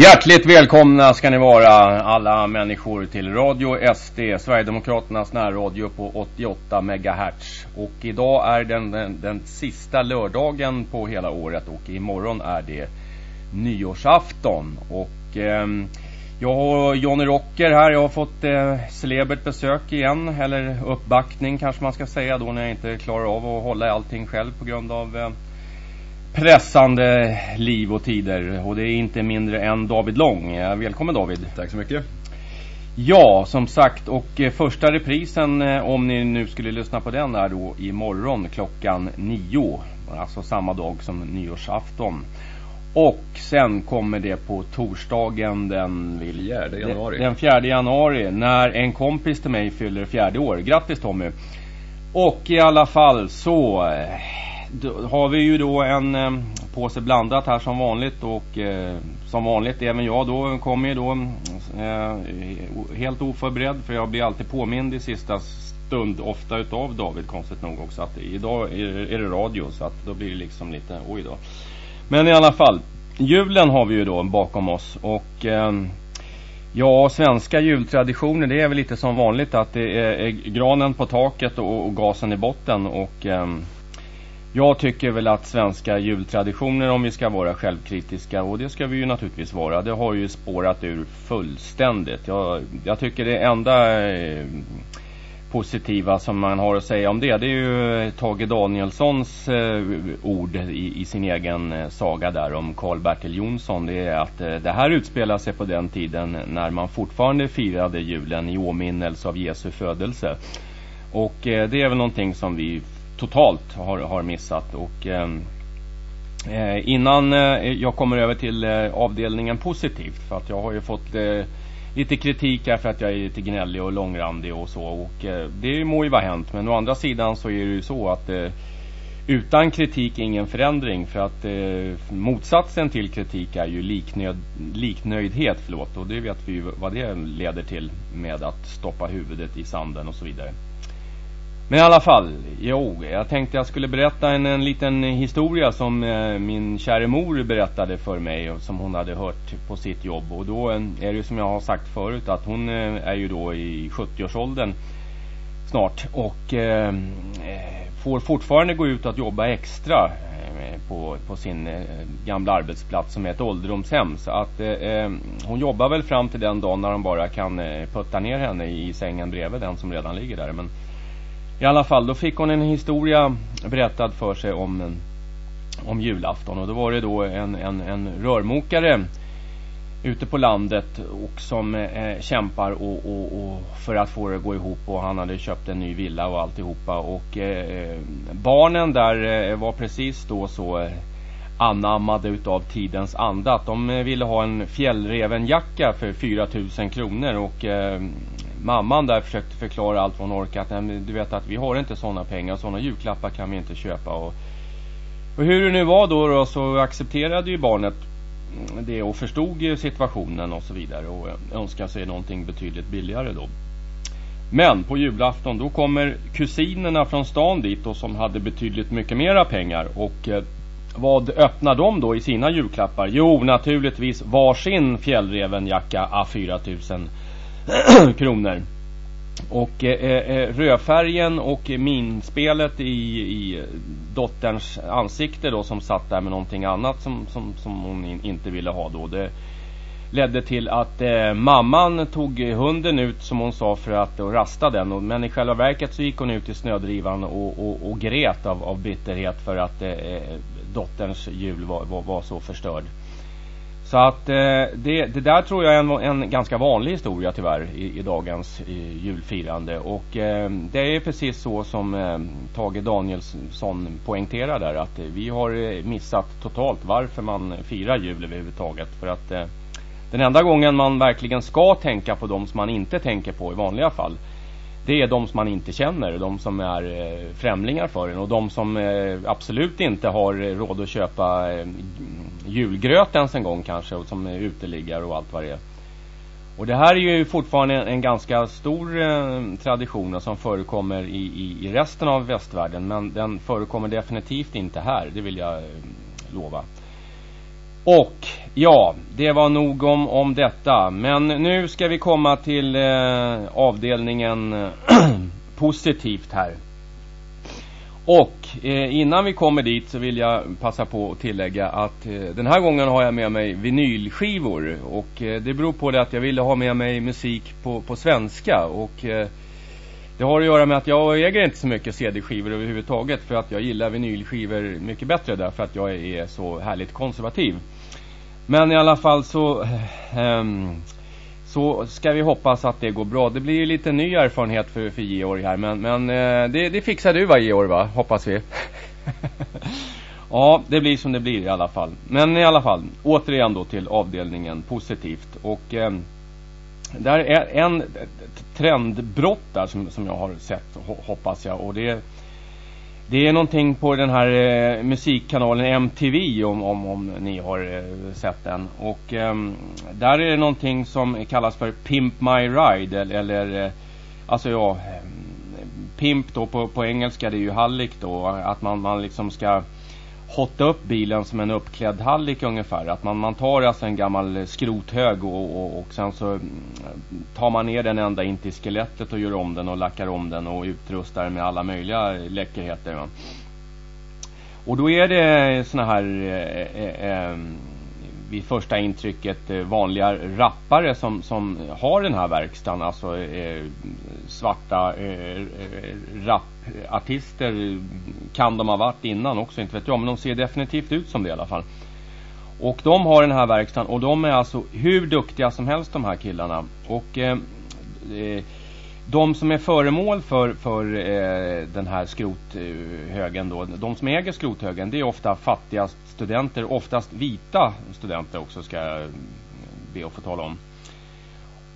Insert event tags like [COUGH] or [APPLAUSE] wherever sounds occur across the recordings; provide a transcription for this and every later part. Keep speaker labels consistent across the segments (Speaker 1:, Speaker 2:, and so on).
Speaker 1: Hjärtligt välkomna ska ni vara alla människor till Radio SD, Sverigedemokraternas närradio på 88 MHz. Och idag är den, den, den sista lördagen på hela året och imorgon är det nyårsafton. Och eh, jag och Johnny Rocker här, jag har fått eh, celebert besök igen, eller uppbackning kanske man ska säga då när jag inte klarar av att hålla allting själv på grund av eh, pressande liv och tider. Och det är inte mindre än David Lång. Välkommen David.
Speaker 2: Tack så mycket.
Speaker 1: Ja, som sagt. Och eh, första reprisen, eh, om ni nu skulle lyssna på den, är då imorgon klockan nio. Alltså samma dag som nyårsafton. Och sen kommer det på torsdagen den,
Speaker 2: fjärde januari.
Speaker 1: den 4 januari när en kompis till mig fyller fjärde år. Grattis Tommy! Och i alla fall så eh, då har vi ju då en eh, påse blandat här som vanligt och eh, som vanligt även jag då kommer ju då eh, helt oförberedd för jag blir alltid påmind i sista stund ofta utav David konstigt nog också att idag är, det radio så att då blir det liksom lite oj då. Men i alla fall julen har vi ju då bakom oss och eh, Ja, svenska jultraditioner det är väl lite som vanligt att det är, granen på taket och, och gasen i botten och eh, jag tycker väl att svenska jultraditioner, om vi ska vara självkritiska, och det ska vi ju naturligtvis vara, det har ju spårat ur fullständigt. Jag, jag tycker det enda eh, positiva som man har att säga om det, det är ju Tage Danielssons eh, ord i, i, sin egen eh, saga där om Karl-Bertil Jonsson. Det är att eh, det här utspelar sig på den tiden när man fortfarande firade julen i åminnelse av Jesu födelse. Och eh, det är väl någonting som vi totalt har, har missat. Och ehm, eh, innan eh, jag kommer över till eh, avdelningen positivt, för att jag har ju fått eh, lite kritik här för att jag är lite gnällig och långrandig och så. Och eh, det må ju vara hänt, men å andra sidan så är det ju så att eh, utan kritik ingen förändring för att eh, motsatsen till kritik är ju liknöd, liknöjdhet förlåt och det vet vi ju vad det leder till med att stoppa huvudet i sanden och så vidare. Men i alla fall, jo, jag tänkte jag skulle berätta en, en liten historia som eh, min kära mor berättade för mig och som hon hade hört på sitt jobb. Och då är det ju som jag har sagt förut att hon eh, är ju då i 70-årsåldern snart och eh, eh, får fortfarande gå ut att jobba extra eh, på, på sin eh, gamla arbetsplats som är ett ålderdomshem. Så att eh, eh hon jobbar väl fram till den dagen när de bara kan eh, putta ner henne i sängen bredvid den som redan ligger där. Men i alla fall, då fick hon en historia berättad för sig om, om julafton. Och då var det då en, en, en rörmokare ute på landet och som eh, kämpar och, och, och, för att få det att gå ihop. Och han hade köpt en ny villa och alltihopa. Och eh, barnen där eh, var precis då så eh, anammade utav tidens anda att de eh, ville ha en fjällrevenjacka för 4000 kronor. Och eh, mamman där försökte förklara allt vad hon orkat. Nej, du vet att vi har inte sådana pengar. Sådana julklappar kan vi inte köpa. Och, och hur det nu var då, då så accepterade ju barnet det och förstod ju situationen och så vidare. Och önskade sig någonting betydligt billigare då. Men på julafton då kommer kusinerna från stan dit och som hade betydligt mycket mera pengar. Och eh, vad öppnar de då i sina julklappar? Jo, naturligtvis varsin fjällrevenjacka A4000 [CLEARS THROAT] kronor. Och eh, eh, eh, rödfärgen och minspelet i, i dotterns ansikte då som satt där med någonting annat som, som, som hon in, inte ville ha då. Det ledde till att eh, mamman tog hunden ut som hon sa för att och rasta den. Och, men i själva verket så gick hon ut i snödrivan och, och, och grät av, av bitterhet för att eh, eh dotterns jul var, var, var så förstörd. Så att eh, det, det, där tror jag är en, en ganska vanlig historia tyvärr i, i dagens i julfirande. Och eh, det är precis så som eh, Tage Danielsson poängterar där att vi har eh, missat totalt varför man firar jul överhuvudtaget. För att eh, den enda gången man verkligen ska tänka på de som man inte tänker på i vanliga fall det är de som man inte känner, de som är eh, främlingar för en och de som eh, absolut inte har eh, råd att köpa julgröt ens en gång kanske och som är uteliggare och allt vad det är. Och det här är ju fortfarande en, ganska stor tradition som förekommer i, i, i, resten av västvärlden men den förekommer definitivt inte här, det vill jag lova. Och ja, det var nog om, om detta. Men nu ska vi komma till eh, avdelningen [CLEARS THROAT] positivt här. Och eh, innan vi kommer dit så vill jag passa på att tillägga att eh, den här gången har jag med mig vinylskivor. Och eh, det beror på det att jag ville ha med mig musik på, på svenska. Och eh, det har att göra med att jag äger inte så mycket CD-skivor överhuvudtaget. För att jag gillar vinylskivor mycket bättre därför att jag är så härligt konservativ. Men i alla fall så... Ähm, så ska vi hoppas att det går bra. Det blir lite ny erfarenhet för, för Georg här. Men, men äh, det, det fixar du va Georg va? Hoppas vi. [LAUGHS] ja, det blir som det blir i alla fall. Men i alla fall, återigen då till avdelningen positivt. Och eh, där är en trendbrott där som, som jag har sett, hoppas jag. Och det det är någonting på den här eh, musikkanalen MTV om, om, om ni har eh, sett den. Och eh, där är det någonting som kallas för Pimp My Ride eller, eller eh, alltså ja ehm, Pimp då på, på engelska det är ju hallick då att man, man liksom ska hotta upp bilen som en uppklädd hallick ungefär. Att man, man tar alltså en gammal skrothög och, och, och sen så mm, tar man ner den ända in till skelettet och gör om den och lackar om den och utrustar den med alla möjliga läckerheter. Va? Och då är det såna här eh, eh, eh vid första intrycket eh, vanliga rappare som, som har den här verkstaden. Alltså eh, svarta eh, eh rapartister kan de ha varit innan också, inte vet jag. Men de ser definitivt ut som det i alla fall. Och de har den här verkstaden och de är alltså hur duktiga som helst de här killarna. Och eh, eh de som är föremål för, för eh, den här skrothögen då, de som äger skrothögen, det är ofta fattiga studenter, oftast vita studenter också ska jag be att få tala om.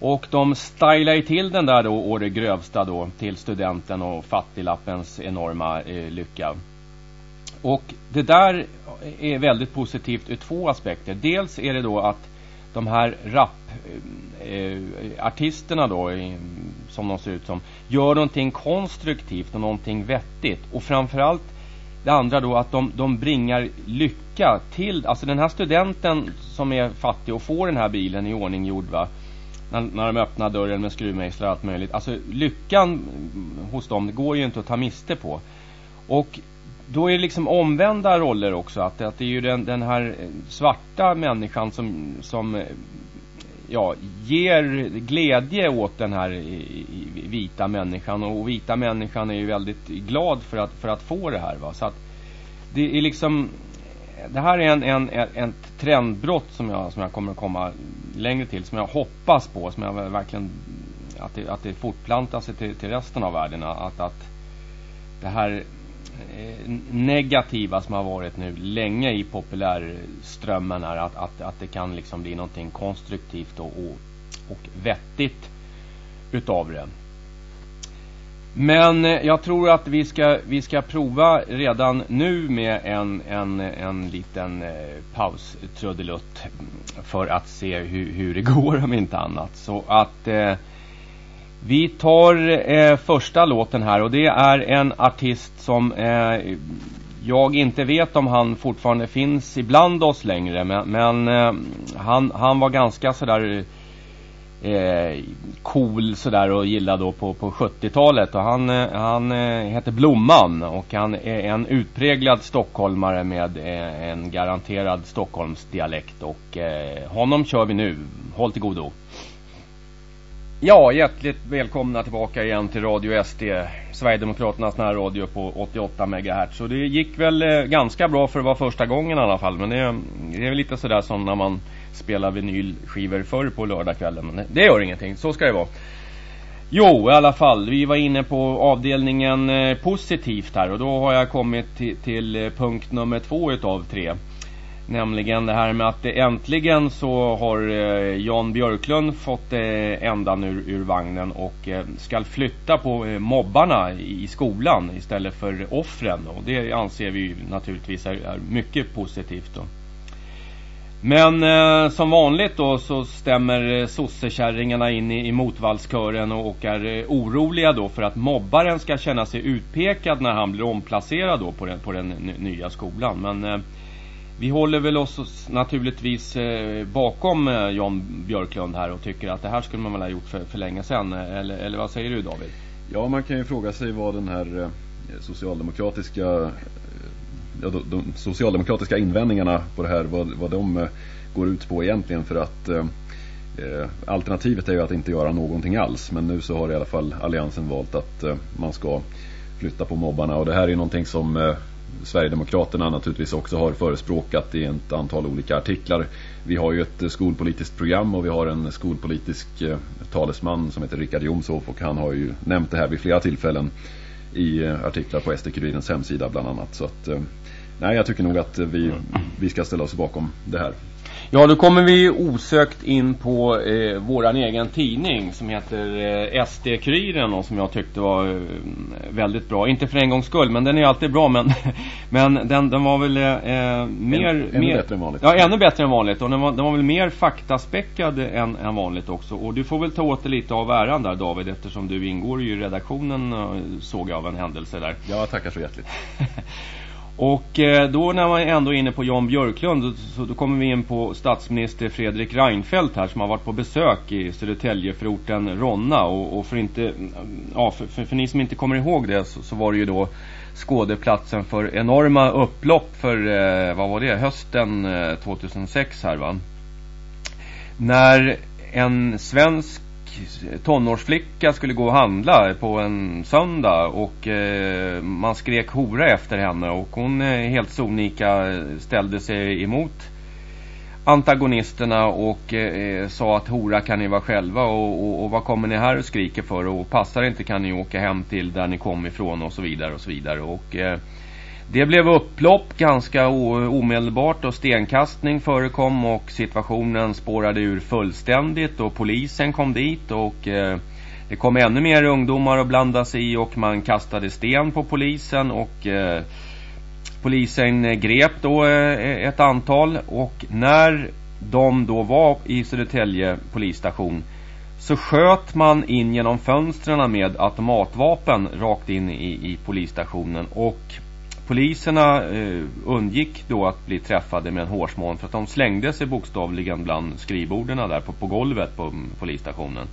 Speaker 1: Och de stylar ju till den där då och det grövsta då till studenten och fattiglappens enorma eh, lycka. Och det där är väldigt positivt ur två aspekter. Dels är det då att de här rapartisterna eh, då, som de ser ut som, gör någonting konstruktivt och någonting vettigt. Och framförallt det andra då att de, de bringar lycka till, alltså den här studenten som är fattig och får den här bilen i ordning gjord va. När, när de öppnar dörren med skruvmejslar och allt möjligt. Alltså lyckan hos dem går ju inte att ta miste på. Och då är det liksom omvända roller också. Att, att det är ju den, den här eh, svarta människan som, som eh, ja, ger glädje åt den här vita människan. Och vita människan är ju väldigt glad för att, för att få det här. Va? Så att det är liksom... Det här är en, en, en trendbrott som jag, som jag kommer att komma längre till. Som jag hoppas på. Som jag verkligen... Att det, att det fortplantar sig till, till resten av världen. Att, att det här Eh, negativa som har varit nu länge i populärströmmen är att, att, att det kan liksom bli någonting konstruktivt och, och, och vettigt utav det. Men eh, jag tror att vi ska, vi ska prova redan nu med en, en, en liten eh, paus-trudelutt för att se hur, hur det [LAUGHS] går om inte annat. Så att eh, vi tar eh, första låten här och det är en artist som eh, jag inte vet om han fortfarande finns ibland oss längre men, men eh, han, han var ganska sådär eh, cool sådär och gillade då på, på 70-talet och han, eh, han eh, heter Blomman och han är en utpräglad stockholmare med eh, en garanterad Stockholmsdialekt och eh, honom kör vi nu. Håll till godo. Ja, hjärtligt välkomna tillbaka igen till Radio SD, Sverigedemokraternas närradio på 88 MHz. Så det gick väl eh, ganska bra för att vara första gången i alla fall. Men det, det är väl lite sådär som när man spelar vinylskivor förr på lördagskvällen. Men det gör ingenting, så ska det vara. Jo, i alla fall, vi var inne på avdelningen eh, positivt här och då har jag kommit till, till punkt nummer två utav tre. Nämligen det här med att äntligen så har eh, Jan Björklund fått eh, ändan ur, ur vagnen och eh, ska flytta på eh, mobbarna i skolan istället för offren. Och det anser vi naturligtvis är, är mycket positivt. Då. Men eh, som vanligt då så stämmer eh, sossekärringarna in i, i motvallskören och, och är eh, oroliga då för att mobbaren ska känna sig utpekad när han blir omplacerad då på den, på den nya skolan. Men eh, vi håller väl oss naturligtvis eh, bakom eh, Jan Björklund här och tycker att det här skulle man väl ha gjort för, för länge sedan. Eh, eller, eller vad säger du David?
Speaker 2: Ja, man kan ju fråga sig vad den här socialdemokratiska ja, de, de, socialdemokratiska invändningarna på det här, vad, vad de går ut på egentligen för att eh, alternativet är ju att inte göra någonting alls men nu så har i alla fall alliansen valt att eh, man ska flytta på mobbarna och det här är någonting som eh, Sverigedemokraterna naturligtvis också har förespråkat i ett antal olika artiklar. Vi har ju ett eh, skolpolitiskt program och vi har en skolpolitisk eh, talesman som heter Rickard Jomshoff och han har ju nämnt det här vid flera tillfällen i eh, artiklar på SD-kurirens hemsida bland annat. Så att, nej, jag tycker nog att vi, vi ska ställa oss bakom det här.
Speaker 1: Ja, då kommer vi osökt in på eh, våran egen tidning som heter eh, SD-kuriren och som jag tyckte var eh, väldigt bra. Inte för en gångs skull, men den är alltid bra. Men, [LAUGHS] men den, den var väl eh, mer...
Speaker 2: En, ännu mer, bättre än vanligt.
Speaker 1: Ja, ännu bättre än vanligt. Och den var, den var väl mer faktaspäckad än, än vanligt också. Och du får väl ta åt dig lite av äran där David, eftersom du ingår ju i redaktionen eh, såg jag av en händelse där.
Speaker 2: Ja, tackar så hjärtligt. [LAUGHS]
Speaker 1: Och eh, då när man ändå är inne på Jan Björklund så då kommer vi in på statsminister Fredrik Reinfeldt här som har varit på besök i Södertäljeförorten Ronna och, och för inte ja, för, för, för, ni som inte kommer ihåg det så, så, var det ju då skådeplatsen för enorma upplopp för eh, vad var det hösten eh, 2006 här va. När en svensk tonårsflicka skulle gå och handla på en söndag och eh, man skrek hora efter henne och hon eh, helt sonika eh, ställde sig emot antagonisterna och eh, sa att hora kan ni vara själva och, och, och, vad kommer ni här och skriker för och passar inte kan ni åka hem till där ni kom ifrån och så vidare och så vidare och eh, det blev upplopp ganska omedelbart och stenkastning förekom och situationen spårade ur fullständigt och polisen kom dit och eh, det kom ännu mer ungdomar att blanda sig i och man kastade sten på polisen och eh, polisen grep då eh, ett antal och när de då var i Södertälje polisstation så sköt man in genom fönstren med automatvapen rakt in i, i polisstationen och poliserna eh, undgick då att bli träffade med en hårsmån för att de slängde sig bokstavligen bland skrivborden där på, på golvet på mm, polisstationen.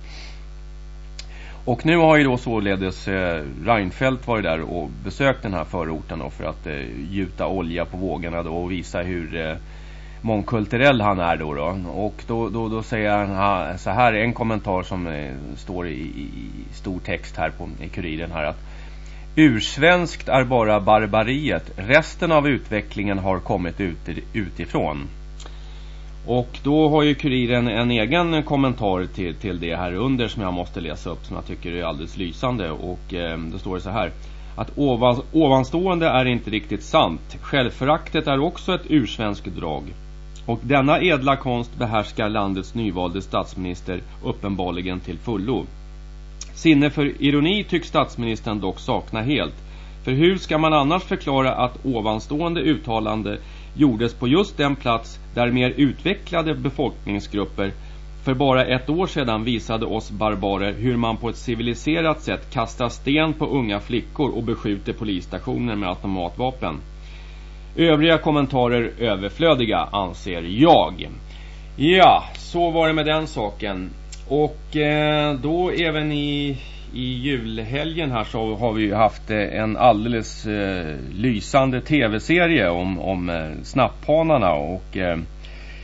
Speaker 1: Och nu har ju då således eh, Reinfeldt varit där och besökt den här förorten då för att eh, gjuta olja på vågorna då och visa hur eh, mångkulturell han är då, då. Och då, då, då säger han så här en kommentar som eh, står i, i, stor text här på i kuriren här att Ursvenskt är bara barbariet. Resten av utvecklingen har kommit ut, utifrån. Och då har ju kuriren en egen kommentar till, till det här under som jag måste läsa upp som jag tycker är alldeles lysande. Och eh, då står det så här. Att ovan, ovanstående är inte riktigt sant. Självföraktet är också ett ursvenskt drag. Och denna edla konst behärskar landets nyvalde statsminister uppenbarligen till fullo. Sinne för ironi tycks statsministern dock sakna helt. För hur ska man annars förklara att ovanstående uttalande gjordes på just den plats där mer utvecklade befolkningsgrupper för bara ett år sedan visade oss barbarer hur man på ett civiliserat sätt kastar sten på unga flickor och beskjuter polisstationer med automatvapen. Övriga kommentarer överflödiga anser jag. Ja, så var det med den saken. Och eh, då även i, i julhelgen här så har vi ju haft eh, en alldeles eh, lysande tv-serie om, om eh, snapphanarna och eh,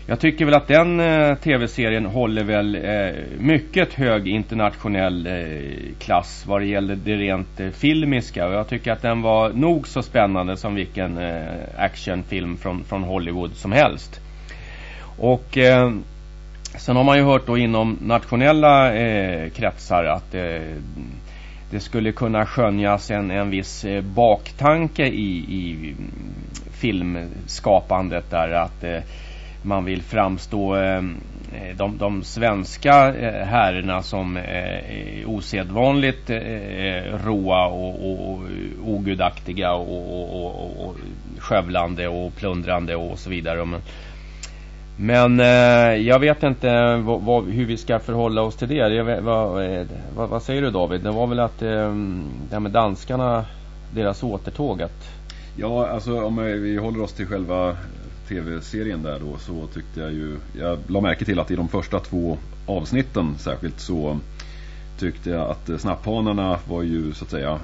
Speaker 1: jag tycker väl att den eh, tv-serien håller väl eh, mycket hög internationell eh, klass vad det gäller det rent eh, filmiska och jag tycker att den var nog så spännande som vilken eh, actionfilm från, från Hollywood som helst. Och eh, Sen har man ju hört då inom nationella eh, kretsar att eh, det skulle kunna skönjas en, en viss eh, baktanke i, i mm, filmskapandet där att eh, man vill framstå eh, eh, de, de svenska eh, herrarna som eh, osedvanligt eh, eh råa och, och, och ogudaktiga och, och, och, och skövlande och plundrande och så vidare. Men, men eh, jag vet inte vad, vad, hur vi ska förhålla oss till det. Vet, vad, eh, vad, vad, säger du David? Det var väl att eh, det här med danskarna, deras återtåg att...
Speaker 2: Ja, alltså om vi håller oss till själva tv-serien där då så tyckte jag ju, jag la märke till att i de första två avsnitten särskilt så tyckte jag att snapphanarna var ju så att säga eh,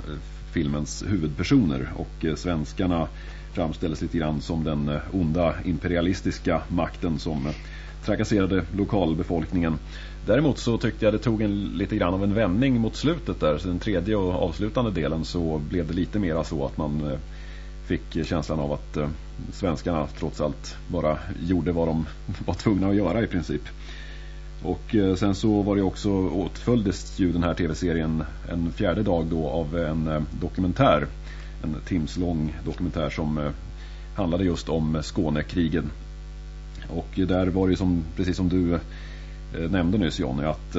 Speaker 2: filmens huvudpersoner och eh, svenskarna framställdes lite grann som den eh, onda imperialistiska makten som eh, trakasserade lokalbefolkningen. Däremot så tyckte jag det tog en, lite grann av en vändning mot slutet där. Så den tredje och avslutande delen så blev det lite mera så att man eh, fick känslan av att svenskarna trots allt bara gjorde vad de [LAUGHS] var tvungna att göra i princip. Och sen så var det också åtföljdes ju den här tv-serien en fjärde dag då av en dokumentär. En timslång dokumentär som eh, handlade just om eh, Skånekrigen. Och eh, där var det som, precis som du nämnde nyss Jonny att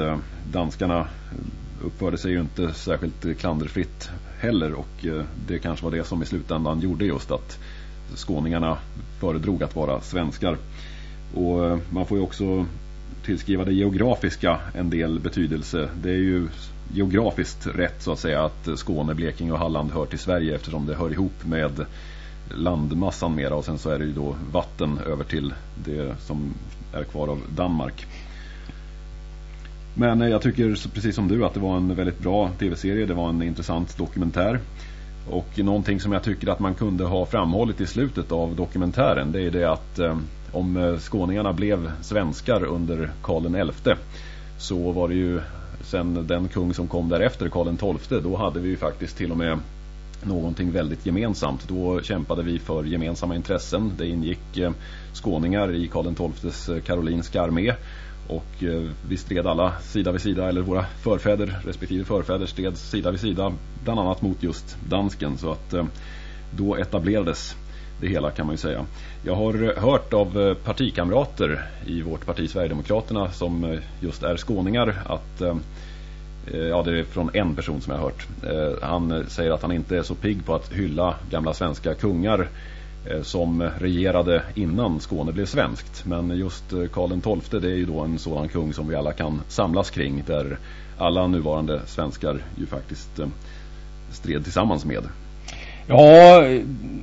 Speaker 2: danskarna uppförde sig ju inte särskilt klanderfritt heller och det kanske var det som i slutändan gjorde just att skåningarna föredrog att vara svenskar. Och man får ju också tillskriva det geografiska en del betydelse. Det är ju geografiskt rätt så att säga att Skåne, Blekinge och Halland hör till Sverige eftersom det hör ihop med landmassan mera och sen så är det ju då vatten över till det som är kvar av Danmark. Men eh, jag tycker precis som du att det var en väldigt bra tv-serie. Det var en intressant dokumentär. Och någonting som jag tycker att man kunde ha framhållit i slutet av dokumentären det är det att eh, om eh, skåningarna blev svenskar under Karl XI så var det ju sen den kung som kom därefter, Karl XII, då hade vi ju faktiskt till och med någonting väldigt gemensamt. Då kämpade vi för gemensamma intressen. Det ingick eh, skåningar i Karl XIIs eh, karolinska armé och eh, vi stred alla sida vid sida, eller våra förfäder, respektive förfäder stred sida vid sida, bland annat mot just dansken. Så att då etablerades det hela kan man ju säga. Jag har eh, hört av eh, partikamrater i vårt parti Sverigedemokraterna som eh, just är skåningar att Ja, det är från en person som jag har hört. Han säger att han inte är så pigg på att hylla gamla svenska kungar som regerade innan Skåne blev svenskt. Men just Karl XII det är ju då en sådan kung som vi alla kan samlas kring där alla nuvarande svenskar ju faktiskt stred tillsammans med.
Speaker 1: Ja,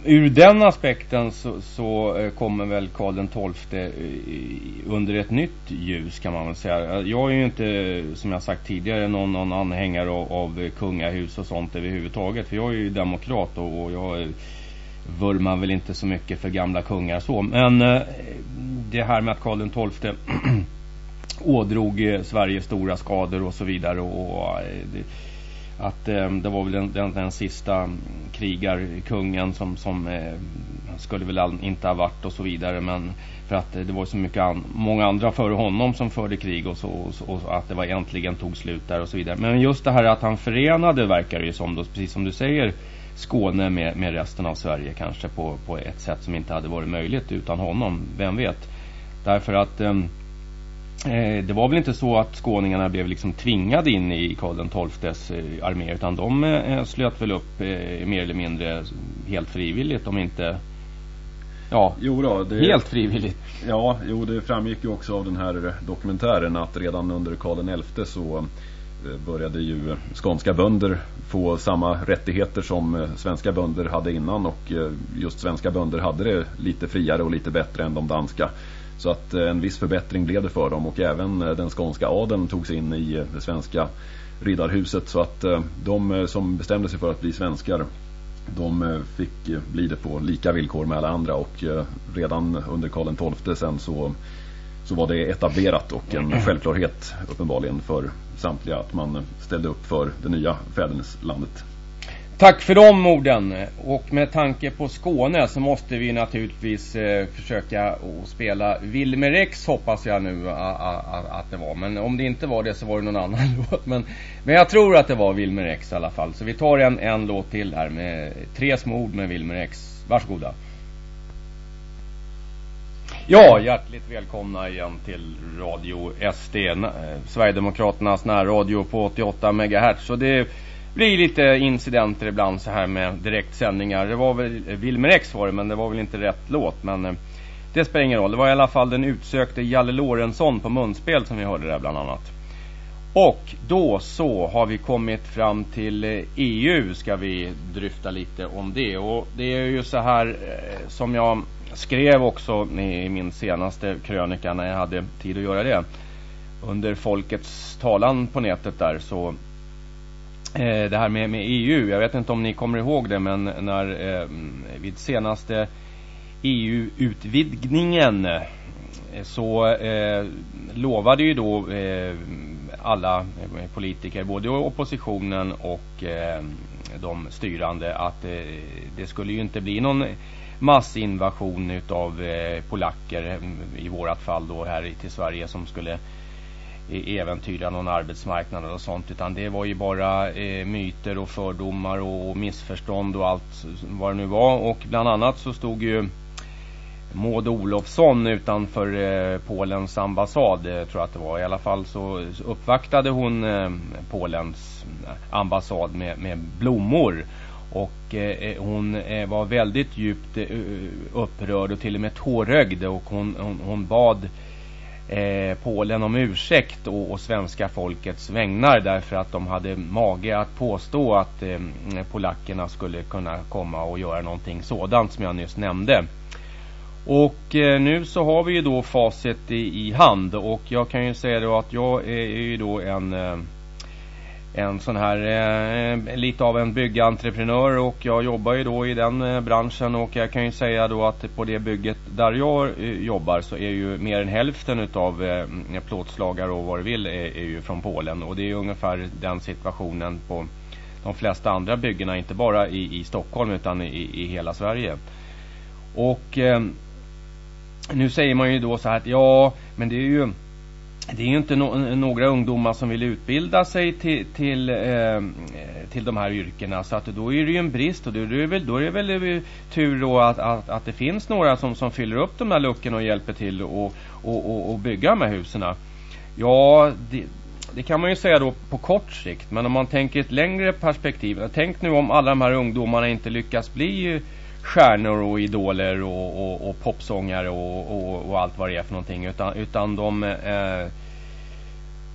Speaker 1: ur den aspekten så, så eh, kommer väl Karl XII eh, under ett nytt ljus kan man väl säga. Jag är ju inte, som jag sagt tidigare, någon, någon anhängare av, av kungahus och sånt överhuvudtaget. För jag är ju demokrat och, och jag vurmar väl inte så mycket för gamla kungar så. Men eh, det här med att Karl XII [CLEARS THROAT] ådrog Sverige stora skador och så vidare. Och, och det, att eh, det var väl den, den, den sista mm, krigarkungen som, som eh, skulle väl inte ha varit och så vidare. Men för att eh, det var så mycket an, många andra före honom som förde krig och så, och, så, och att det var äntligen tog slut där och så vidare. Men just det här att han förenade verkar det ju som då, precis som du säger Skåne med, med resten av Sverige kanske på, på ett sätt som inte hade varit möjligt utan honom, vem vet. Därför att eh, det var väl inte så att skåningarna blev liksom tvingade in i Karl XIIs eh, armé utan de eh, slöt väl upp eh, mer eller mindre helt frivilligt om inte Ja,
Speaker 2: jo då, det,
Speaker 1: helt frivilligt.
Speaker 2: Ja, jo det framgick ju också av den här dokumentären att redan under Karl XI så Eh, började ju skånska bönder få samma rättigheter som eh, svenska bönder hade innan och eh, just svenska bönder hade det lite friare och lite bättre än de danska. Så att en viss förbättring blev det för dem. Och även den skånska adeln tog sig in i det svenska riddarhuset. Så att de som bestämde sig för att bli svenskar de fick bli det på lika villkor med alla andra. Och redan under Karl XII sen så så var det etablerat och en [CLEARS THROAT] självklarhet uppenbarligen för samtliga att man ställde upp för det nya fäderneslandet.
Speaker 1: Tack för de orden. Och med tanke på Skåne så måste vi naturligtvis eh, försöka spela Wilmer X hoppas jag nu att det var. Men om det inte var det så var det någon annan [LAUGHS] låt. Men, men jag tror att det var Wilmer X i alla fall. Så vi tar en, en låt till här med tre små ord med Wilmer X. Varsågoda. Ja, hjärtligt välkomna igen till Radio SD, eh, Sverigedemokraternas närradio på 88 MHz. Så det blir lite incidenter ibland så här med direktsändningar. Det var väl Wilmer X var det, men det var väl inte rätt låt. Men eh, det spelar ingen roll. Det var i alla fall den utsökte Jalle Lorentzon på munspel som vi hörde där bland annat. Och då så har vi kommit fram till eh, EU ska vi dryfta lite om det. Och det är ju så här eh, som jag skrev också i min senaste krönika när jag hade tid att göra det. Under Folkets talan på nätet där så Eh, det här med, med, EU, jag vet inte om ni kommer ihåg det men när eh, vid senaste EU-utvidgningen eh, så eh, lovade ju då eh, alla politiker, både oppositionen och eh, de styrande att eh, det skulle ju inte bli någon massinvasion utav eh, polacker mm, i vårat fall då här till Sverige som skulle äventyra någon arbetsmarknad och sånt utan det var ju bara eh, myter och fördomar och, och missförstånd och allt vad det nu var och bland annat så stod ju Maud Olofsson utanför eh, Polens ambassad eh, tror jag att det var. I alla fall så uppvaktade hon eh, Polens ambassad med, med blommor. Och eh, eh hon eh, var väldigt djupt eh, upprörd och till och med tårögd och hon, hon, hon bad Eh, Polen om ursäkt och, och, svenska folkets vägnar därför att de hade mage att påstå att eh, polackerna skulle kunna komma och göra någonting sådant som jag nyss nämnde. Och eh, nu så har vi ju då facit i, i, hand och jag kan ju säga då att jag är, är ju då en eh, en sån här eh, lite av en byggentreprenör och jag jobbar ju då i den eh, branschen och jag kan ju säga då att på det bygget där jag eh, jobbar så är ju mer än hälften utav eh, plåtslagare och vad du vill är, är, ju från Polen och det är ju ungefär den situationen på de flesta andra byggena inte bara i, i Stockholm utan i, i hela Sverige. Och eh, nu säger man ju då så här att ja, men det är ju det är ju inte no några ungdomar som vill utbilda sig till, till, eh, till de här yrkena så att då är det ju en brist och då är det väl, då är det väl tur då att, att, att det finns några som, som fyller upp de här luckorna och hjälper till och, och, och, och bygga de här husen. Ja, det, det kan man ju säga då på kort sikt men om man tänker ett längre perspektiv. Tänk nu om alla de här ungdomarna inte lyckas bli stjärnor och idoler och, och, och popsångare och, och, och, allt vad det är för någonting. Utan, utan de eh,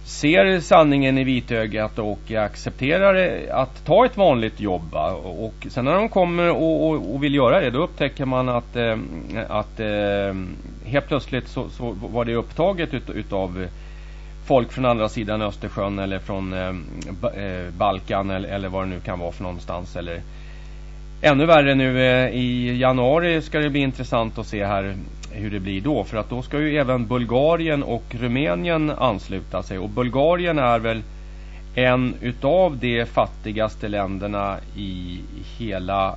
Speaker 1: ser sanningen i vitögat och accepterar att ta ett vanligt jobb. Och sen när de kommer och, vill göra det då upptäcker man att, eh, att eh, helt plötsligt så, så, var det upptaget ut, utav folk från andra sidan Östersjön eller från eh, eh Balkan eller, eller vad det nu kan vara för någonstans. Eller, ännu värre nu eh, i januari ska det bli intressant att se här hur det blir då. För att då ska ju även Bulgarien och Rumänien ansluta sig. Och Bulgarien är väl en utav de fattigaste länderna i hela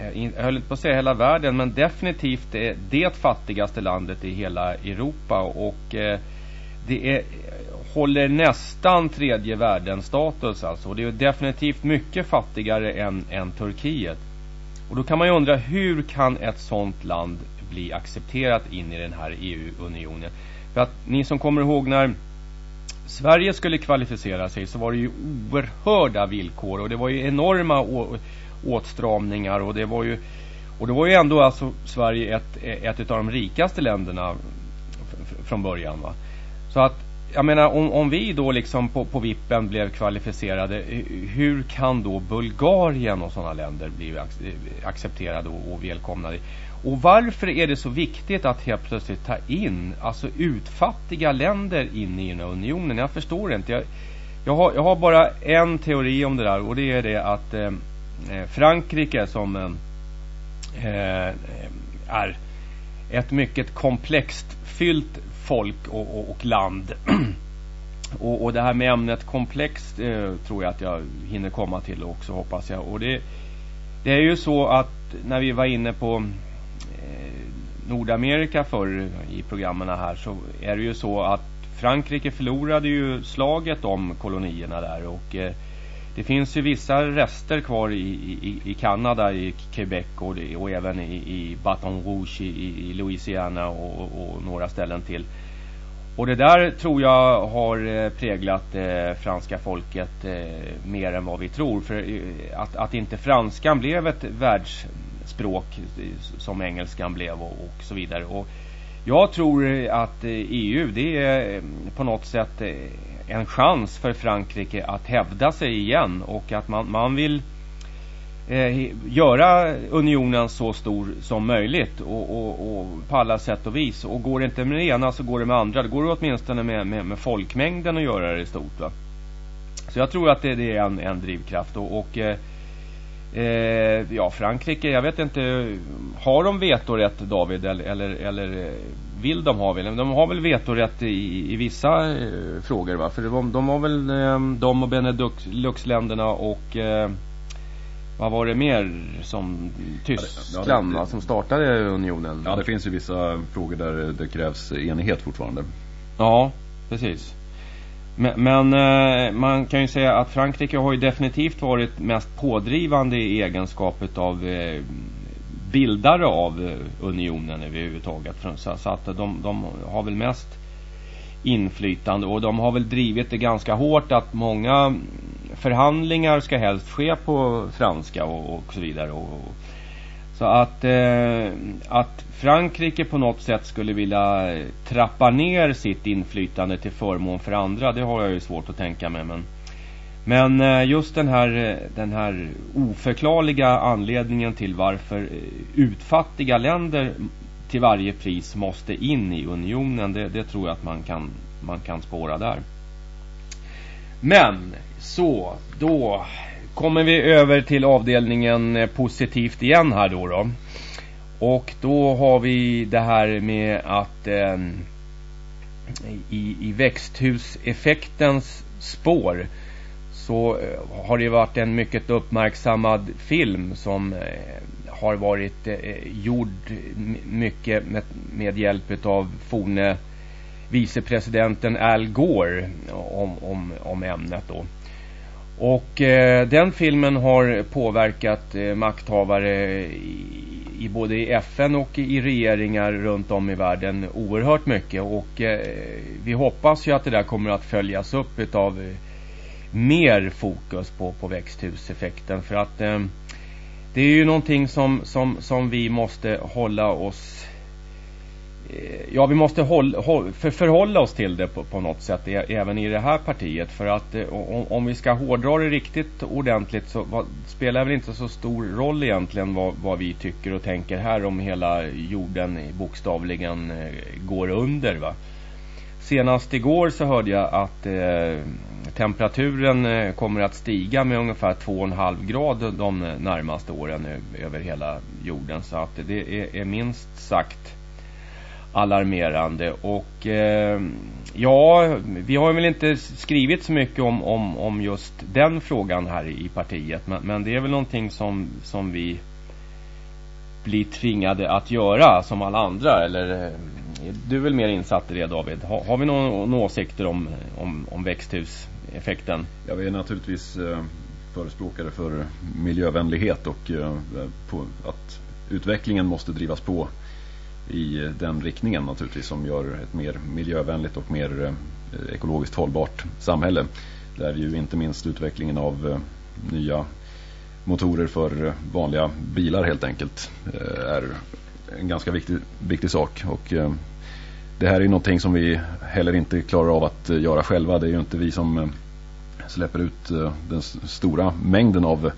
Speaker 1: eh, jag höll inte på att säga hela världen men definitivt det, det fattigaste landet i hela Europa och eh, det är, håller nästan tredje världens status alltså och det är definitivt mycket fattigare än, än Turkiet. Och då kan man ju undra hur kan ett sånt land bli accepterat in i den här EU-unionen? För att ni som kommer ihåg när Sverige skulle kvalificera sig så var det ju oerhörda villkor och det var ju enorma åtstramningar och det var ju och det var ju ändå alltså Sverige ett, ett av de rikaste länderna från början va. Så att jag menar om, om vi då liksom på, på vippen blev kvalificerade hur kan då Bulgarien och sådana länder bli accepterade och, och välkomnade? Och varför är det så viktigt att helt plötsligt ta in alltså utfattiga länder in i den här unionen? Jag förstår inte. Jag, jag, har, jag har bara en teori om det där och det är det att eh, eh Frankrike som eh, eh, är ett mycket komplext fyllt folk och, och, och land. [CLEARS THROAT] och, och, det här med ämnet komplext eh, tror jag att jag hinner komma till också hoppas jag. Och det, det är ju så att när vi var inne på eh, Nordamerika förr i programmen här så är det ju så att Frankrike förlorade ju slaget om kolonierna där och eh, det finns ju vissa rester kvar i, i, i Kanada, i Quebec och, och även i, i Baton Rouge i, i Louisiana och, och, några ställen till. Och det där tror jag har eh, präglat eh, franska folket eh, mer än vad vi tror. För eh, att, att inte franskan blev ett världsspråk eh, som engelskan blev och, och så vidare. Och jag tror att eh, EU det är på något sätt en chans för Frankrike att hävda sig igen och att man, man vill eh, Eh, göra unionen så stor som möjligt och, och, och, på alla sätt och vis. Och går det inte med det ena så går det med andra. Det går det åtminstone med, med, med folkmängden att göra det i stort. Va? Så jag tror att det, det är en, en drivkraft. Och, och eh, eh ja, Frankrike, jag vet inte, har de vetorätt David eller, eller, eh, vill de ha väl? De har väl vetorätt i, i vissa eh, frågor va? För de, de har väl eh, de och Benelux-länderna och eh, vad var det mer som Tyskland ja, det, det, som startade unionen?
Speaker 2: Ja det finns ju vissa frågor där det krävs enighet fortfarande.
Speaker 1: Ja precis. Men, men eh, man kan ju säga att Frankrike har ju definitivt varit mest pådrivande i egenskapet av eh, bildare av eh, unionen överhuvudtaget. Så, så att de, de har väl mest inflytande och de har väl drivit det ganska hårt att många förhandlingar ska helst ske på franska och, och så vidare. Och, så att, eh, att Frankrike på något sätt skulle vilja trappa ner sitt inflytande till förmån för andra, det har jag ju svårt att tänka mig. Men, men eh, just den här, eh, den här oförklarliga anledningen till varför eh, utfattiga länder till varje pris måste in i unionen, det, det tror jag att man kan, man kan spåra där. Men så, då kommer vi över till avdelningen eh, positivt igen här då. då. Och då har vi det här med att eh, i, i växthuseffektens spår så eh, har det varit en mycket uppmärksammad film som eh, har varit eh, gjord mycket med, med hjälp av forne vicepresidenten Al Gore om, om, om ämnet då. Och eh, den filmen har påverkat eh, makthavare i, i, både i FN och i regeringar runt om i världen oerhört mycket. Och eh, vi hoppas ju att det där kommer att följas upp av eh, mer fokus på, på växthuseffekten. För att eh, det är ju någonting som, som, som vi måste hålla oss Eh, ja, vi måste hålla, förhålla oss till det på, på något sätt även i det här partiet. För att eh, om, om, vi ska hårdra det riktigt ordentligt så vad, spelar det väl inte så stor roll egentligen vad, vad, vi tycker och tänker här om hela jorden bokstavligen eh, går under. Va? Senast igår så hörde jag att eh, temperaturen kommer att stiga med ungefär 2,5 grad de närmaste åren över hela jorden. Så att det är, är minst sagt alarmerande. Och eh, ja, vi har väl inte skrivit så mycket om, om, om just den frågan här i partiet. Men, men det är väl någonting som, som vi blir tvingade att göra som alla andra. Eller eh, du är väl mer insatt i det David? Har, har vi några, någon åsikter om, om, om växthuseffekten?
Speaker 2: Ja, vi är naturligtvis eh, förespråkare för miljövänlighet och eh, på att utvecklingen måste drivas på i eh, den riktningen naturligtvis som gör ett mer miljövänligt och mer eh, ekologiskt hållbart samhälle. Där ju inte minst utvecklingen av eh, nya motorer för vanliga bilar helt enkelt är en ganska viktig, viktig sak. Och det här är ju någonting som vi heller inte klarar av att göra själva. Det är ju inte vi som släpper ut den stora mängden av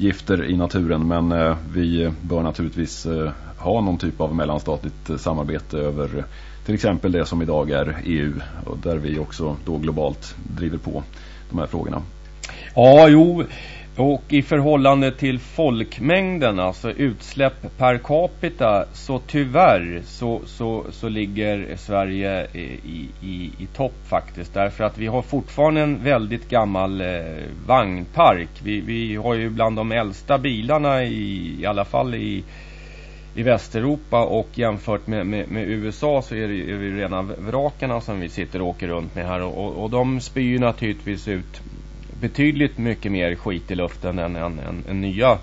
Speaker 2: gifter i naturen men eh, vi bör naturligtvis eh, ha någon typ av mellanstatligt eh, samarbete över till exempel det som idag är EU och där vi också då globalt driver på de här frågorna.
Speaker 1: Ja, jo. Och i förhållande till folkmängden, alltså utsläpp per capita, så tyvärr så, så, så ligger Sverige i, i, i topp faktiskt. Därför att vi har fortfarande en väldigt gammal eh, vagnpark. Vi, vi har ju bland de äldsta bilarna i, i alla fall i i Västeuropa och jämfört med, med, med USA så är det, är det rena vrakarna som vi sitter och åker runt med här och, och de spyr naturligtvis ut betydligt mycket mer skit i luften än, än, än, än nya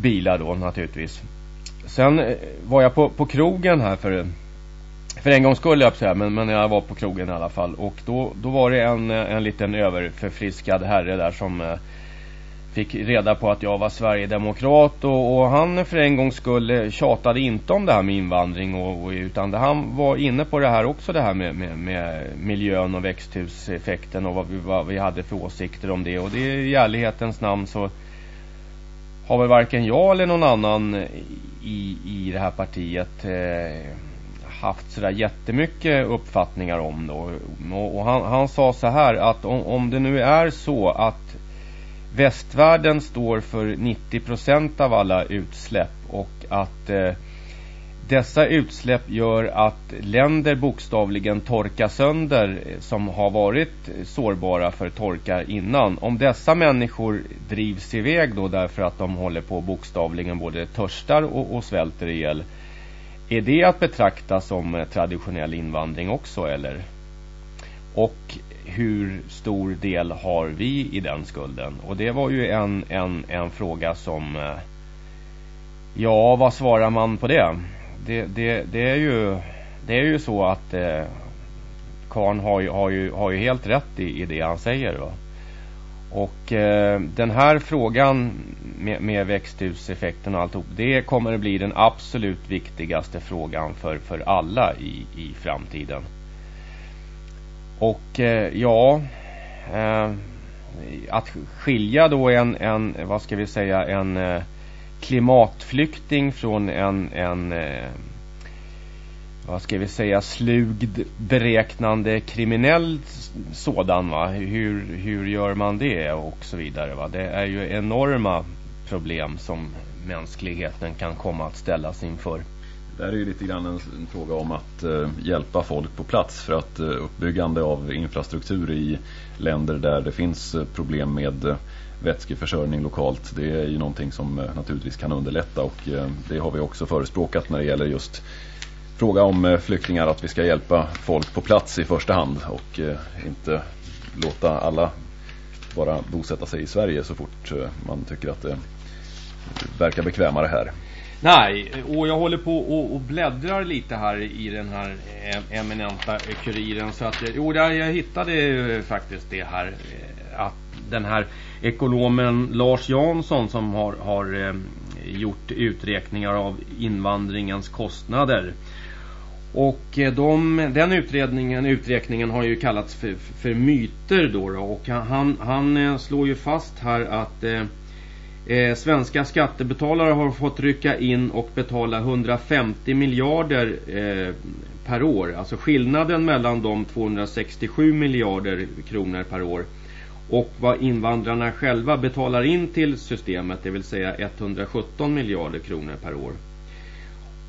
Speaker 1: bilar då naturligtvis. Sen eh, var jag på, på krogen här för, för en gång skulle jag säga, men, men jag var på krogen i alla fall. Och då, då var det en, en liten överförfriskad herre där som eh, fick reda på att jag var Sverigedemokrat och, och han för en gång skulle eh, tjatade inte om det här med invandring och, och, utan det, han var inne på det här också det här med, med, med miljön och växthuseffekten och vad vi, vad vi hade för åsikter om det och det i ärlighetens namn så har väl varken jag eller någon annan i, i det här partiet eh, haft sådär jättemycket uppfattningar om då. Och, och han, han, sa så här att om, om det nu är så att västvärlden står för 90% av alla utsläpp och att eh, dessa utsläpp gör att länder bokstavligen torkar sönder eh, som har varit sårbara för torka innan. Om dessa människor drivs iväg då därför att de håller på bokstavligen både törstar och, och svälter ihjäl. Är det att betrakta som eh, traditionell invandring också eller? Och hur stor del har vi i den skulden? Och det var ju en, en, en fråga som eh, Ja, vad svarar man på det? det, det, det, är ju det är ju så att eh, Karn har ju, har, ju, har ju helt rätt i, i det han säger. Va? Och eh, den här frågan med, med växthuseffekten och alltihop. Det kommer att bli den absolut viktigaste frågan för, för alla i, i framtiden. Och eh, ja, eh, att skilja då en, en, vad ska vi säga, en eh, klimatflykting från en, en vad ska vi säga, slugd, beräknande kriminell sådan va. Hur, hur gör man det och så vidare va. Det är ju enorma problem som mänskligheten kan komma att ställas inför.
Speaker 2: Det här är ju lite grann en, en fråga om att eh, hjälpa folk på plats för att eh, uppbyggande av infrastruktur i länder där det finns eh, problem med eh, vätskeförsörjning lokalt. Det är ju någonting som eh, naturligtvis kan underlätta och eh, det har vi också förespråkat när det gäller just fråga om eh, flyktingar att vi ska hjälpa folk på plats i första hand och eh, inte låta alla bara bosätta sig i Sverige så fort eh, man tycker att det verkar bekvämare här.
Speaker 1: Nej, och jag håller på och, och bläddrar lite här i den här eh, eminenta kuriren så att jo, jag hittade faktiskt det här eh, att den här ekonomen Lars Jansson som har, har eh, gjort uträkningar av invandringens kostnader. Och eh, de, den utredningen, uträkningen har ju kallats för, för myter då, då och han, han slår ju fast här att eh, svenska skattebetalare har fått rycka in och betala 150 miljarder eh, per år. Alltså skillnaden mellan de 267 miljarder kronor per år och vad invandrarna själva betalar in till systemet, det vill säga 117 miljarder kronor per år.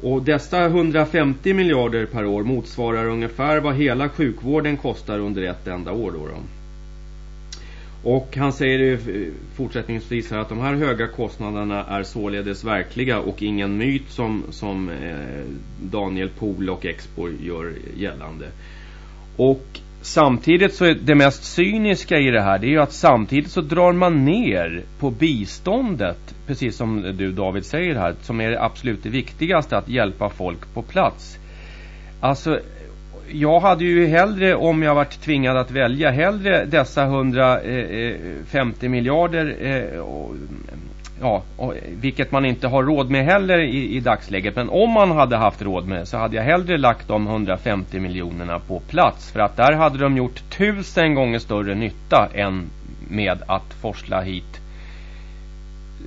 Speaker 1: Och dessa 150 miljarder per år motsvarar ungefär vad hela sjukvården kostar under ett enda år. Då, då. Och han säger eh, fortsättningsvis här att de här höga kostnaderna är således verkliga och ingen myt som, som eh, Daniel Pohl och Expo gör gällande. Och Samtidigt så är det mest cyniska i det här det är ju att samtidigt så drar man ner på biståndet precis som du David säger här som är det absolut viktigaste att hjälpa folk på plats. Alltså jag hade ju hellre om jag varit tvingad att välja hellre dessa 150 eh, eh, miljarder eh, och, ja, och, vilket man inte har råd med heller i, i dagsläget. Men om man hade haft råd med så hade jag hellre lagt de 150 miljonerna på plats. För att där hade de gjort tusen gånger större nytta än med att forsla hit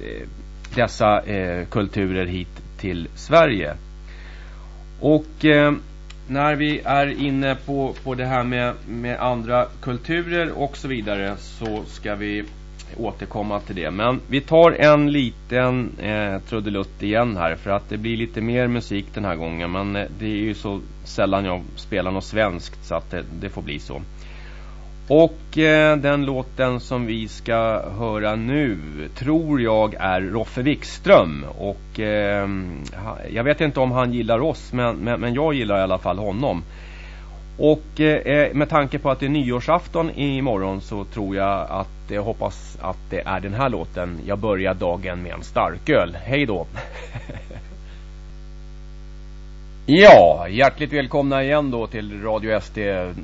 Speaker 1: eh, dessa eh, kulturer hit till Sverige. Och eh, när vi är inne på, på det här med, med andra kulturer och så vidare så ska vi återkomma till det. Men vi tar en liten eh, trudelutt igen här för att det blir lite mer musik den här gången. Men eh, det är ju så sällan jag spelar något svenskt så att det, det får bli så. Och eh, den låten som vi ska höra nu tror jag är Roffe Wikström. Och eh, jag vet inte om han gillar oss men, men, men jag gillar i alla fall honom. Och eh, eh med tanke på att det är nyårsafton imorgon så tror jag att jag hoppas att det är den här låten. Jag börjar dagen med en starköl. Hej då! [LAUGHS] ja, hjärtligt välkomna igen då till Radio SD,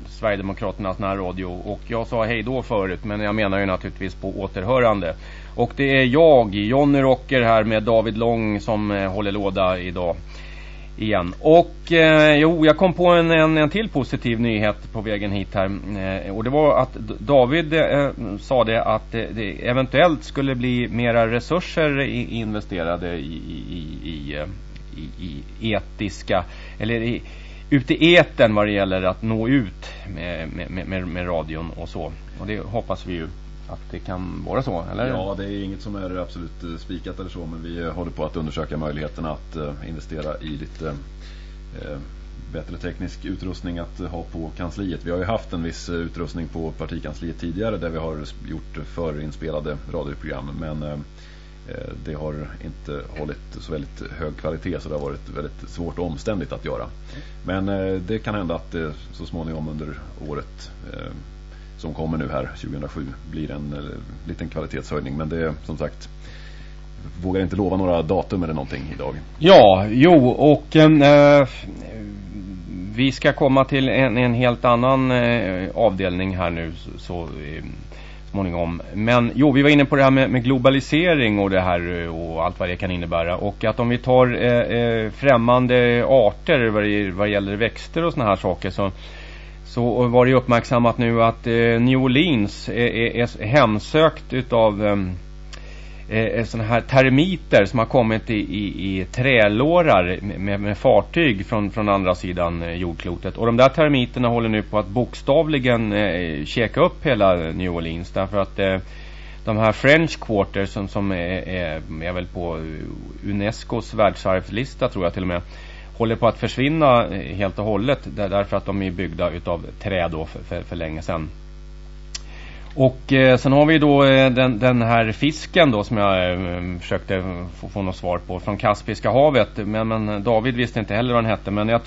Speaker 1: Sverigedemokraternas närradio. Och jag sa hej då förut, men jag menar ju naturligtvis på återhörande. Och det är jag, Jonny Rocker här med David Lång som eh, håller låda idag. igen. Och eh, jo, jag kom på en, en, en till positiv nyhet på vägen hit här. Eh, och det var att David eh, sa det att det, det, eventuellt skulle bli mera resurser i, investerade i, i, i, eh, i, i etiska, eller i, ute i eten vad det gäller att nå ut med, med, med, med radion och så. Och det hoppas vi ju att det kan vara så, eller?
Speaker 2: Ja, det är inget som är absolut eh, spikat eller så, men vi eh, håller på att undersöka möjligheterna att eh, investera i lite eh, bättre teknisk utrustning att ha på kansliet. Vi har ju haft en viss utrustning på partikansliet tidigare där vi har gjort förinspelade radioprogram, men eh, Eh, det har inte hållit så väldigt hög kvalitet så det har varit väldigt svårt och omständigt att göra. Men eh, det kan hända att det så småningom under året som kommer nu här 2007 blir en liten kvalitetshöjning. Men det är som sagt vågar inte lova några datum eller någonting idag.
Speaker 1: Ja, jo och eh, vi ska komma till en, en helt annan eh, avdelning här nu så, så eh, småningom. Men jo, vi var inne på det här med, med, globalisering och det här eh, och allt vad det kan innebära. Och att om vi tar eh, eh främmande arter vad, vad gäller växter och såna här saker så så var det uppmärksammat nu att eh, New Orleans är, är, är hemsökt utav eh, eh, eh sådana här termiter som har kommit i, i, i trälårar med, med, fartyg från, från andra sidan eh, jordklotet. Och de där termiterna håller nu på att bokstavligen eh, käka upp hela New Orleans därför att eh, de här French Quarter som, som är, är, är väl på eh, Unescos världsarvslista tror jag till och med håller på att försvinna eh, helt och hållet därför att de är byggda utav trä då för, för, för länge sedan. Och eh, sen har vi då eh, den, den, här fisken då som jag eh, försökte få, få något svar på från Kaspiska havet. Men, men David visste inte heller vad den hette. Men jag,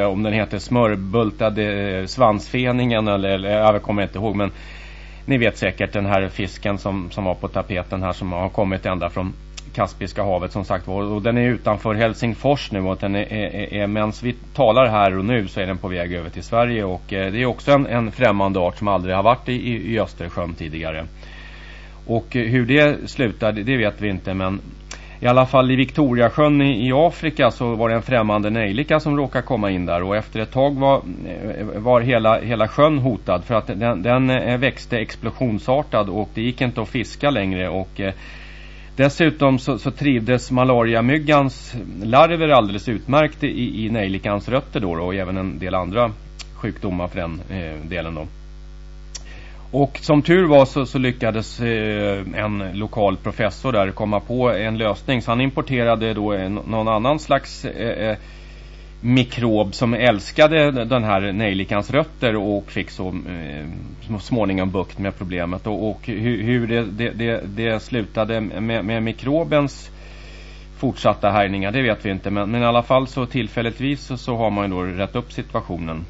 Speaker 1: eh, om den heter smörbultade eh, svansfeningen eller, eller jag kommer inte ihåg. Men ni vet säkert den här fisken som, som var på tapeten här som har kommit ända från Kaspiska havet som sagt var. Och den är utanför Helsingfors nu och den är, är, är medan vi talar här och nu så är den på väg över till Sverige. Och eh, det är också en, en främmande art som aldrig har varit i, i, i Östersjön tidigare. Och eh, hur det slutar det, det vet vi inte men i alla fall i Victoriasjön i, i Afrika så var det en främmande nejlika som råkade komma in där och efter ett tag var, eh, var hela, hela sjön hotad för att den, den eh, växte explosionsartad och det gick inte att fiska längre och eh, Dessutom så, så trivdes malariamyggans larver alldeles utmärkt i, i nejlikans rötter då, då och även en del andra sjukdomar för den eh, delen då. Och som tur var så, så lyckades eh, en lokal professor där komma på en lösning. Så han importerade då en, någon annan slags eh, eh mikrob som älskade den här nejlikans rötter och fick så eh, småningom bukt med problemet. Och, och hur, hur det, det, det, det, slutade med, med mikrobens fortsatta härjningar, det vet vi inte. Men, men i alla fall så tillfälligtvis så, så har man ju då rätt upp situationen.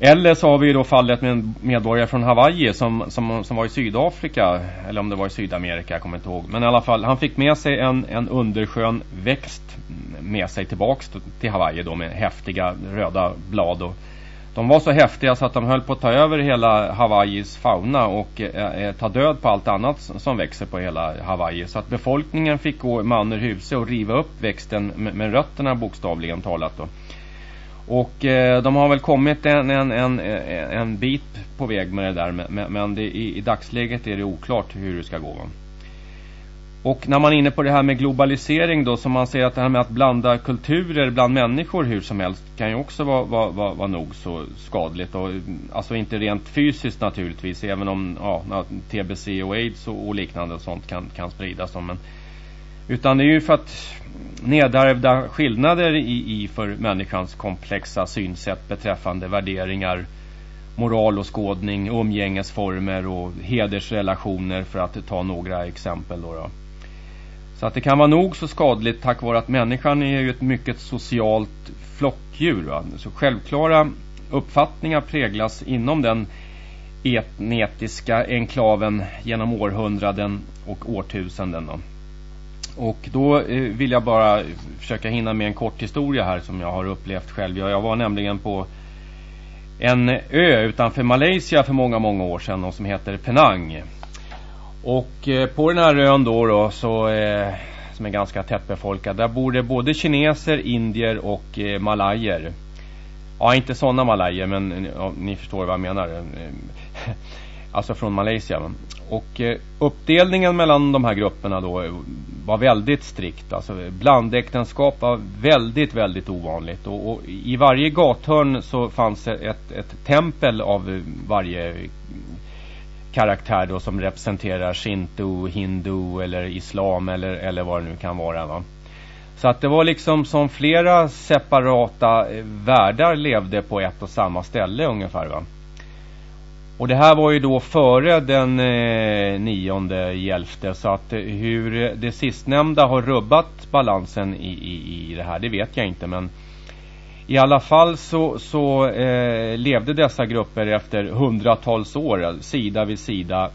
Speaker 1: Eller så har vi då fallet med en medborgare från Hawaii som, som, som var i Sydafrika. Eller om det var i Sydamerika, jag kommer inte ihåg. Men i alla fall, han fick med sig en, en underskön växt med sig tillbaks till Hawaii då med häftiga röda blad. Och de var så häftiga så att de höll på att ta över hela Hawaiis fauna och eh, eh ta död på allt annat som växer på hela Hawaii. Så att befolkningen fick gå man ur huset och riva upp växten med, med rötterna bokstavligen talat. Då. Och eh, de har väl kommit en, en, en, en bit på väg med det där. Men, men det, i, i, dagsläget är det oklart hur det ska gå. Va? Och när man är inne på det här med globalisering då. Som man ser att det här med att blanda kulturer bland människor hur som helst. Kan ju också vara, vara, vara, vara nog så skadligt. Och, alltså inte rent fysiskt naturligtvis. Även om ja, TBC och AIDS och, och liknande och sånt kan, kan spridas. Men, utan det är ju för att nedärvda skillnader i, i för människans komplexa synsätt beträffande värderingar, moral och skådning, umgängesformer och hedersrelationer för att ta några exempel. Då, då. Så att det kan vara nog så skadligt tack vare att människan är ju ett mycket socialt flockdjur. Va? Så självklara uppfattningar präglas inom den etnetiska enklaven genom århundraden och årtusenden. Då. Och då eh, vill jag bara försöka hinna med en kort historia här som jag har upplevt själv. Jag var nämligen på en ö utanför Malaysia för många, många år sedan och som heter Penang. Och eh, på den här ön då, då så, eh, som är ganska tättbefolkad. Där bor det både kineser, indier och eh, malajer. Ja, inte sådana malajer, men ja, ni förstår vad jag menar. [LAUGHS] alltså från Malaysia. Och eh, uppdelningen mellan de här grupperna då var väldigt strikt. Alltså blandäktenskap var väldigt, väldigt ovanligt. Och, och i varje gathörn så fanns ett, ett tempel av varje karaktär då som representerar shinto, hindu eller islam eller, eller vad det nu kan vara. Va? Så att det var liksom som flera separata eh, världar levde på ett och samma ställe ungefär va. Och det här var ju då före den eh, nionde hjälfte så att eh, hur det sistnämnda har rubbat balansen i, i, i det här det vet jag inte men i alla fall så, så eh, levde dessa grupper efter hundratals år eh, sida vid sida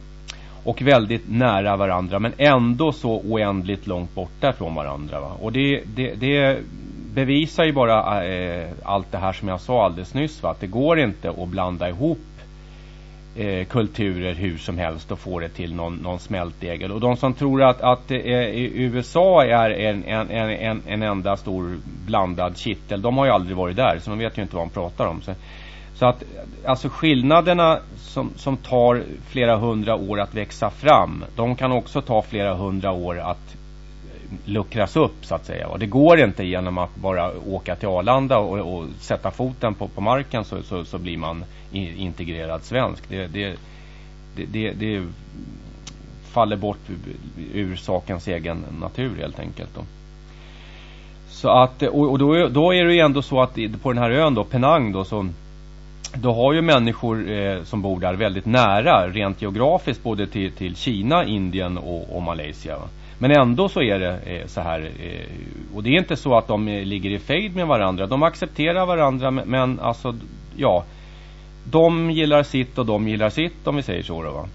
Speaker 1: och väldigt nära varandra men ändå så oändligt långt borta från varandra. Va? Och det, det, det bevisar ju bara eh, allt det här som jag sa alldeles nyss. Va? Att det går inte att blanda ihop eh, kulturer hur som helst och få det till någon, någon smältdegel. Och de som tror att, att eh, USA är en, en, en, en enda stor blandad kittel, de har ju aldrig varit där så de vet ju inte vad de pratar om. Så, så att alltså skillnaderna som, som tar flera hundra år att växa fram, de kan också ta flera hundra år att luckras upp så att säga. Och det går inte genom att bara åka till Arlanda och, och sätta foten på, på marken så, så, så blir man integrerad svensk. Det, det, det, det, faller bort ur sakens egen natur helt enkelt. Då. Så att, och, då, då är det ju ändå så att på den här ön då, Penang då, så då har ju människor eh, som bor där väldigt nära rent geografiskt både till, till Kina, Indien och, och Malaysia. Men ändå så är det eh, så här. Eh, och det är inte så att de eh, ligger i fejd med varandra. De accepterar varandra men, men alltså ja de gillar sitt och de gillar sitt om vi säger så då va.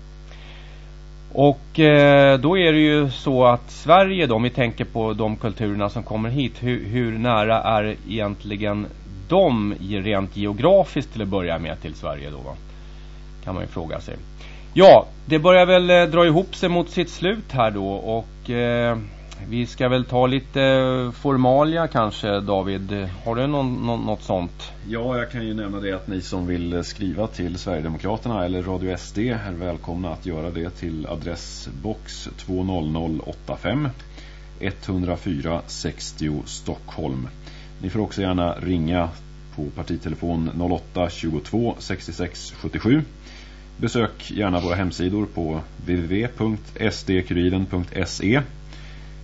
Speaker 1: Och eh, då är det ju så att Sverige då, om vi tänker på de kulturerna som kommer hit, hur, hur nära är egentligen de rent geografiskt till att börja med till Sverige då va? Kan man ju fråga sig. Ja, det börjar väl eh, dra ihop sig mot sitt slut här då och eh, vi ska väl ta lite eh, formalia kanske David. Har du någon, någon, något sånt?
Speaker 2: Ja, jag kan ju nämna det att ni som vill eh, skriva till Sverigedemokraterna eller Radio SD är välkomna att göra det till adressbox 20085 104 60 Stockholm. Ni får också gärna ringa på partitelefon 08 22 66 77. Besök gärna våra hemsidor på www.sdkuriren.se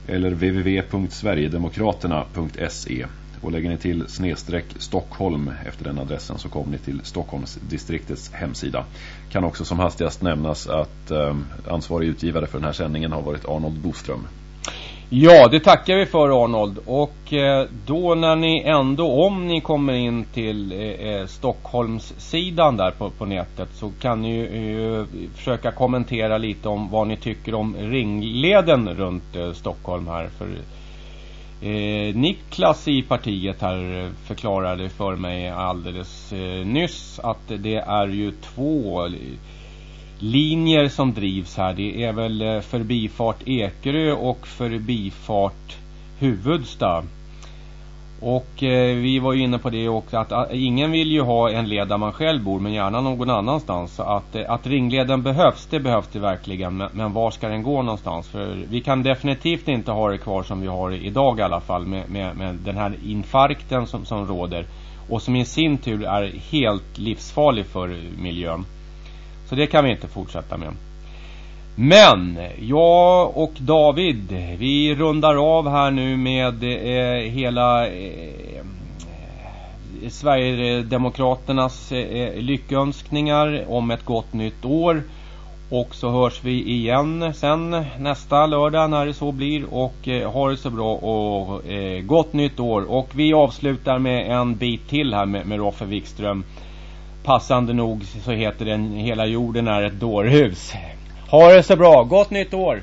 Speaker 2: eller www.sverigedemokraterna.se och lägger ni till snedstreck Stockholm efter den adressen så kommer ni till Stockholmsdistriktets hemsida. Kan också som hastigast nämnas att eh, ansvarig utgivare för den här sändningen har varit Arnold Boström.
Speaker 1: Ja, det tackar vi för Arnold. Och eh, då när ni ändå, om ni kommer in till eh, eh Stockholmssidan där på, på nätet så kan ni ju eh, försöka kommentera lite om vad ni tycker om ringleden runt eh, Stockholm här. För eh, Niklas i partiet här eh, förklarade för mig alldeles eh, nyss att det är ju två linjer som drivs här. Det är väl eh, förbifart Ekerö och förbifart Huvudsta. Och eh, vi var ju inne på det också att, att ingen vill ju ha en led där man själv bor men gärna någon annanstans. Så att, eh, att ringleden behövs, det behövs det verkligen. Men, men, var ska den gå någonstans? För vi kan definitivt inte ha det kvar som vi har idag i alla fall med, med, med den här infarkten som, som råder. Och som i sin tur är helt livsfarlig för miljön. Så det kan vi inte fortsätta med. Men jag och David, vi rundar av här nu med eh, hela eh, Sverigedemokraternas eh, lyckönskningar om ett gott nytt år. Och så hörs vi igen sen nästa lördag när det så blir. Och eh, ha det så bra och eh, gott nytt år. Och vi avslutar med en bit till här med, med Roffe Wikström. Passande nog så heter den Hela jorden är ett dårhus. Ha det så bra, gott nytt år!